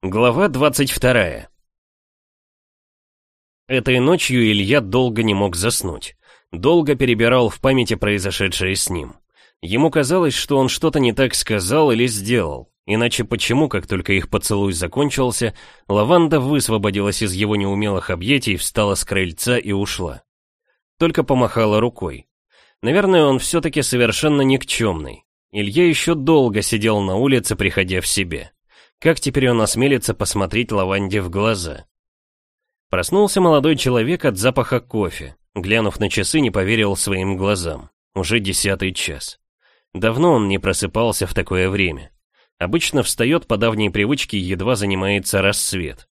Глава 22 Этой ночью Илья долго не мог заснуть. Долго перебирал в памяти произошедшее с ним. Ему казалось, что он что-то не так сказал или сделал. Иначе почему, как только их поцелуй закончился, лаванда высвободилась из его неумелых объятий, встала с крыльца и ушла. Только помахала рукой. Наверное, он все-таки совершенно никчемный. Илья еще долго сидел на улице, приходя в себе. Как теперь он осмелится посмотреть лаванде в глаза? Проснулся молодой человек от запаха кофе. Глянув на часы, не поверил своим глазам. Уже десятый час. Давно он не просыпался в такое время. Обычно встает по давней привычке, едва занимается рассвет.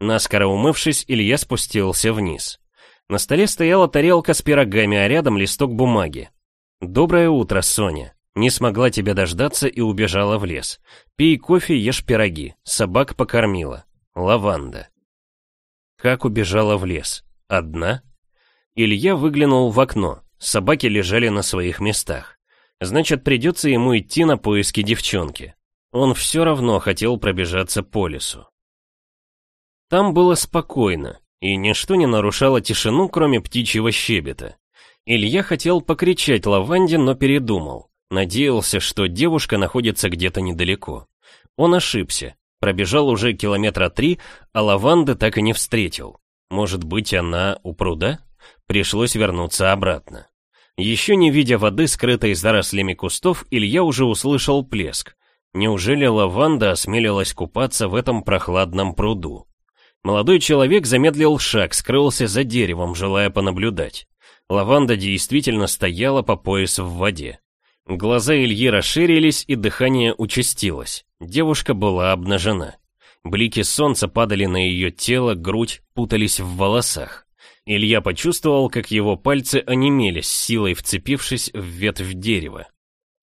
Наскоро умывшись, Илья спустился вниз. На столе стояла тарелка с пирогами, а рядом листок бумаги. «Доброе утро, Соня. Не смогла тебя дождаться и убежала в лес. Пей кофе, ешь пироги. Собак покормила. Лаванда. Как убежала в лес? Одна? Илья выглянул в окно. Собаки лежали на своих местах. Значит, придется ему идти на поиски девчонки. Он все равно хотел пробежаться по лесу. Там было спокойно, и ничто не нарушало тишину, кроме птичьего щебета. Илья хотел покричать лаванде, но передумал. Надеялся, что девушка находится где-то недалеко. Он ошибся. Пробежал уже километра три, а лаванды так и не встретил. Может быть, она у пруда? Пришлось вернуться обратно. Еще не видя воды, скрытой зарослями кустов, Илья уже услышал плеск. Неужели лаванда осмелилась купаться в этом прохладном пруду? Молодой человек замедлил шаг, скрылся за деревом, желая понаблюдать. Лаванда действительно стояла по пояс в воде. Глаза Ильи расширились, и дыхание участилось. Девушка была обнажена. Блики солнца падали на ее тело, грудь, путались в волосах. Илья почувствовал, как его пальцы онемели, с силой вцепившись в ветвь дерева.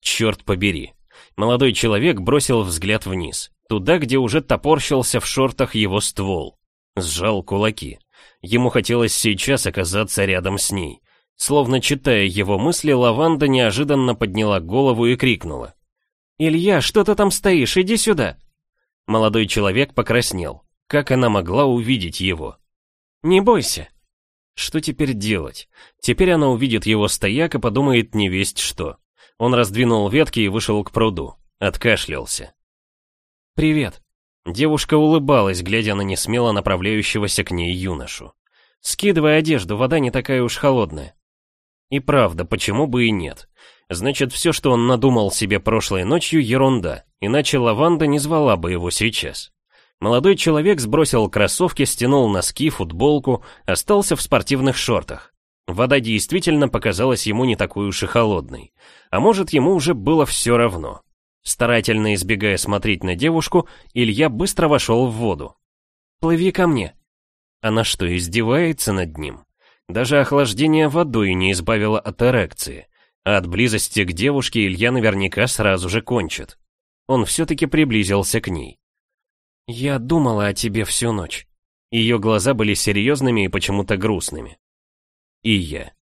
Черт побери. Молодой человек бросил взгляд вниз, туда, где уже топорщился в шортах его ствол. Сжал кулаки. Ему хотелось сейчас оказаться рядом с ней. Словно читая его мысли, Лаванда неожиданно подняла голову и крикнула. «Илья, что ты там стоишь? Иди сюда!» Молодой человек покраснел. Как она могла увидеть его? «Не бойся!» Что теперь делать? Теперь она увидит его стояк и подумает не весть что. Он раздвинул ветки и вышел к пруду. Откашлялся. «Привет!» Девушка улыбалась, глядя на несмело направляющегося к ней юношу. «Скидывай одежду, вода не такая уж холодная». И правда, почему бы и нет? Значит, все, что он надумал себе прошлой ночью, ерунда, иначе лаванда не звала бы его сейчас. Молодой человек сбросил кроссовки, стянул носки, футболку, остался в спортивных шортах. Вода действительно показалась ему не такой уж и холодной. А может, ему уже было все равно. Старательно избегая смотреть на девушку, Илья быстро вошел в воду. «Плыви ко мне». Она что, издевается над ним? Даже охлаждение водой не избавило от эрекции, а от близости к девушке Илья наверняка сразу же кончит. Он все-таки приблизился к ней. «Я думала о тебе всю ночь». Ее глаза были серьезными и почему-то грустными. И я.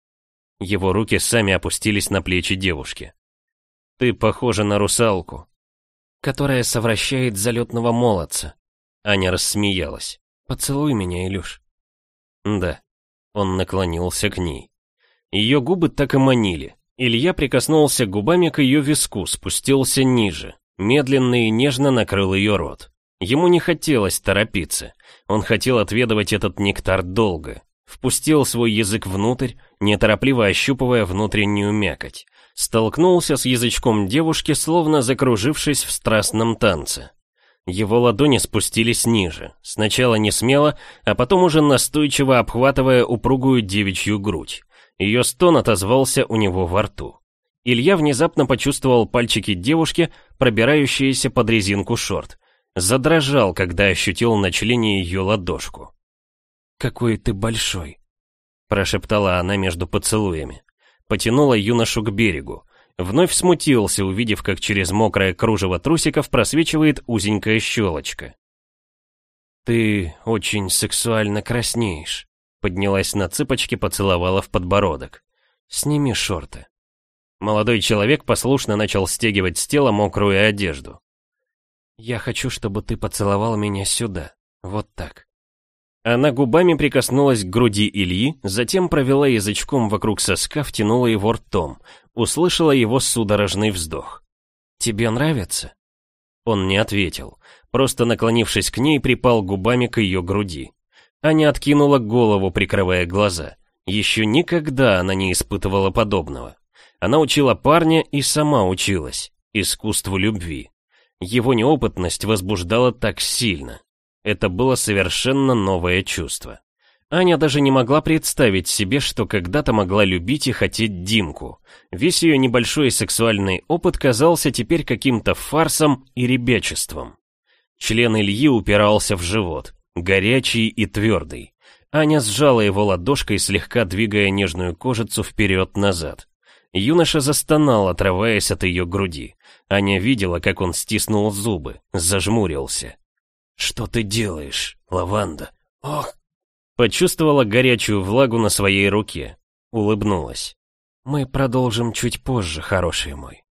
Его руки сами опустились на плечи девушки. «Ты похожа на русалку, которая совращает залетного молодца». Аня рассмеялась. «Поцелуй меня, Илюш». «Да». Он наклонился к ней. Ее губы так и манили. Илья прикоснулся губами к ее виску, спустился ниже, медленно и нежно накрыл ее рот. Ему не хотелось торопиться. Он хотел отведывать этот нектар долго. Впустил свой язык внутрь, неторопливо ощупывая внутреннюю мякоть. Столкнулся с язычком девушки, словно закружившись в страстном танце. Его ладони спустились ниже, сначала не смело, а потом уже настойчиво обхватывая упругую девичью грудь. Ее стон отозвался у него во рту. Илья внезапно почувствовал пальчики девушки, пробирающиеся под резинку шорт. Задрожал, когда ощутил на члене ее ладошку. «Какой ты большой!» Прошептала она между поцелуями. Потянула юношу к берегу. Вновь смутился, увидев, как через мокрое кружево трусиков просвечивает узенькая щелочка. «Ты очень сексуально краснеешь», — поднялась на цыпочки, поцеловала в подбородок. «Сними шорты». Молодой человек послушно начал стягивать с тела мокрую одежду. «Я хочу, чтобы ты поцеловал меня сюда, вот так». Она губами прикоснулась к груди Ильи, затем провела язычком вокруг соска, втянула его ртом, услышала его судорожный вздох. «Тебе нравится?» Он не ответил, просто наклонившись к ней, припал губами к ее груди. Аня откинула голову, прикрывая глаза. Еще никогда она не испытывала подобного. Она учила парня и сама училась искусству любви. Его неопытность возбуждала так сильно. Это было совершенно новое чувство. Аня даже не могла представить себе, что когда-то могла любить и хотеть Димку. Весь ее небольшой сексуальный опыт казался теперь каким-то фарсом и ребячеством. Член Ильи упирался в живот, горячий и твердый. Аня сжала его ладошкой, слегка двигая нежную кожицу вперед-назад. Юноша застонал, отрываясь от ее груди. Аня видела, как он стиснул зубы, зажмурился. «Что ты делаешь, лаванда? Ох!» Почувствовала горячую влагу на своей руке. Улыбнулась. «Мы продолжим чуть позже, хороший мой.